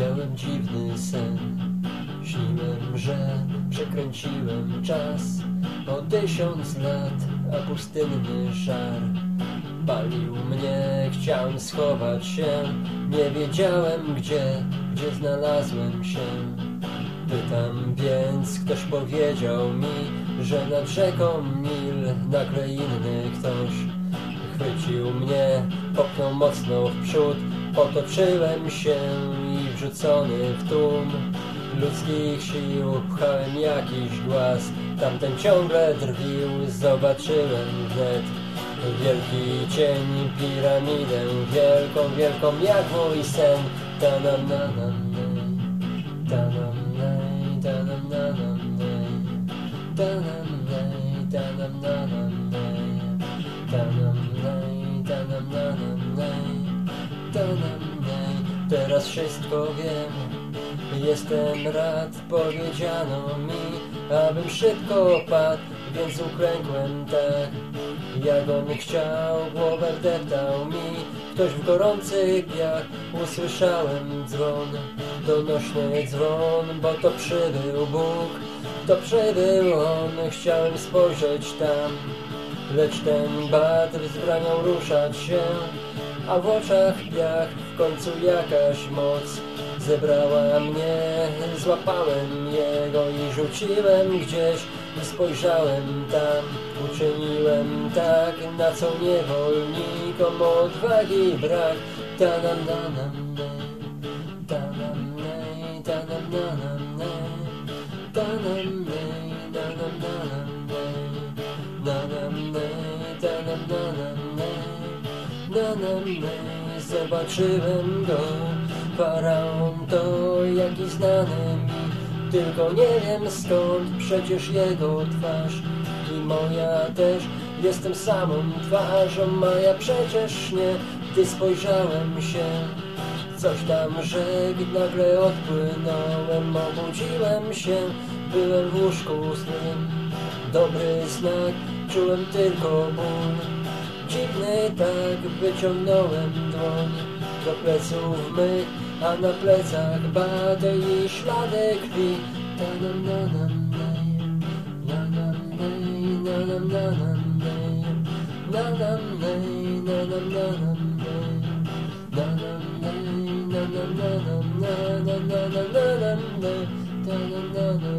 Miałem dziwny sen. Śniłem, że przekręciłem czas. O tysiąc lat, a pustynny żar Palił mnie, chciałem schować się. Nie wiedziałem gdzie, gdzie znalazłem się. Pytam więc, ktoś powiedział mi Że nad rzeką Nil nagle inny ktoś. Chwycił mnie, popchnął mocno w przód. Potoczyłem się wrzucony w tłum. Ludzkich sił pchałem jakiś głaz. Tamten ciągle drwił, zobaczyłem wnet Wielki cień, piramidę wielką, wielką jak mój sen. Tanam, nanam, nej, wszystko wiem. Jestem rad, powiedziano mi, abym szybko padł, więc uklękłem tak. Jak on chciał, głowę wdeptał mi, ktoś w gorących piach, usłyszałem dzwon, donośny dzwon, bo to przybył Bóg, to przybył On, chciałem spojrzeć tam, lecz ten bat wzbraniał ruszać się, a w oczach piach w końcu jakaś moc. Zebrała mnie, złapałem jego i rzuciłem gdzieś. I spojrzałem tam, uczyniłem tak, na co niewolnikom odwagi brak. Tanam, zobaczyłem go. Faraon to jakiś znany mi, tylko nie wiem skąd, przecież jego twarz i moja też. Jestem samą twarzą, a ja przecież nie, gdy spojrzałem się. Coś tam rzekł, nagle odpłynąłem, obudziłem się, byłem w łóżku snym. Dobry znak, czułem tylko ból. Tak wyciągnąłem dłoń Do pleców my, a na plecach badej i ślady krwi Tanam nanam nanam nanam nanam nanam nanam nanam nanam nanam nanam nanam nanam nanam nanam nanam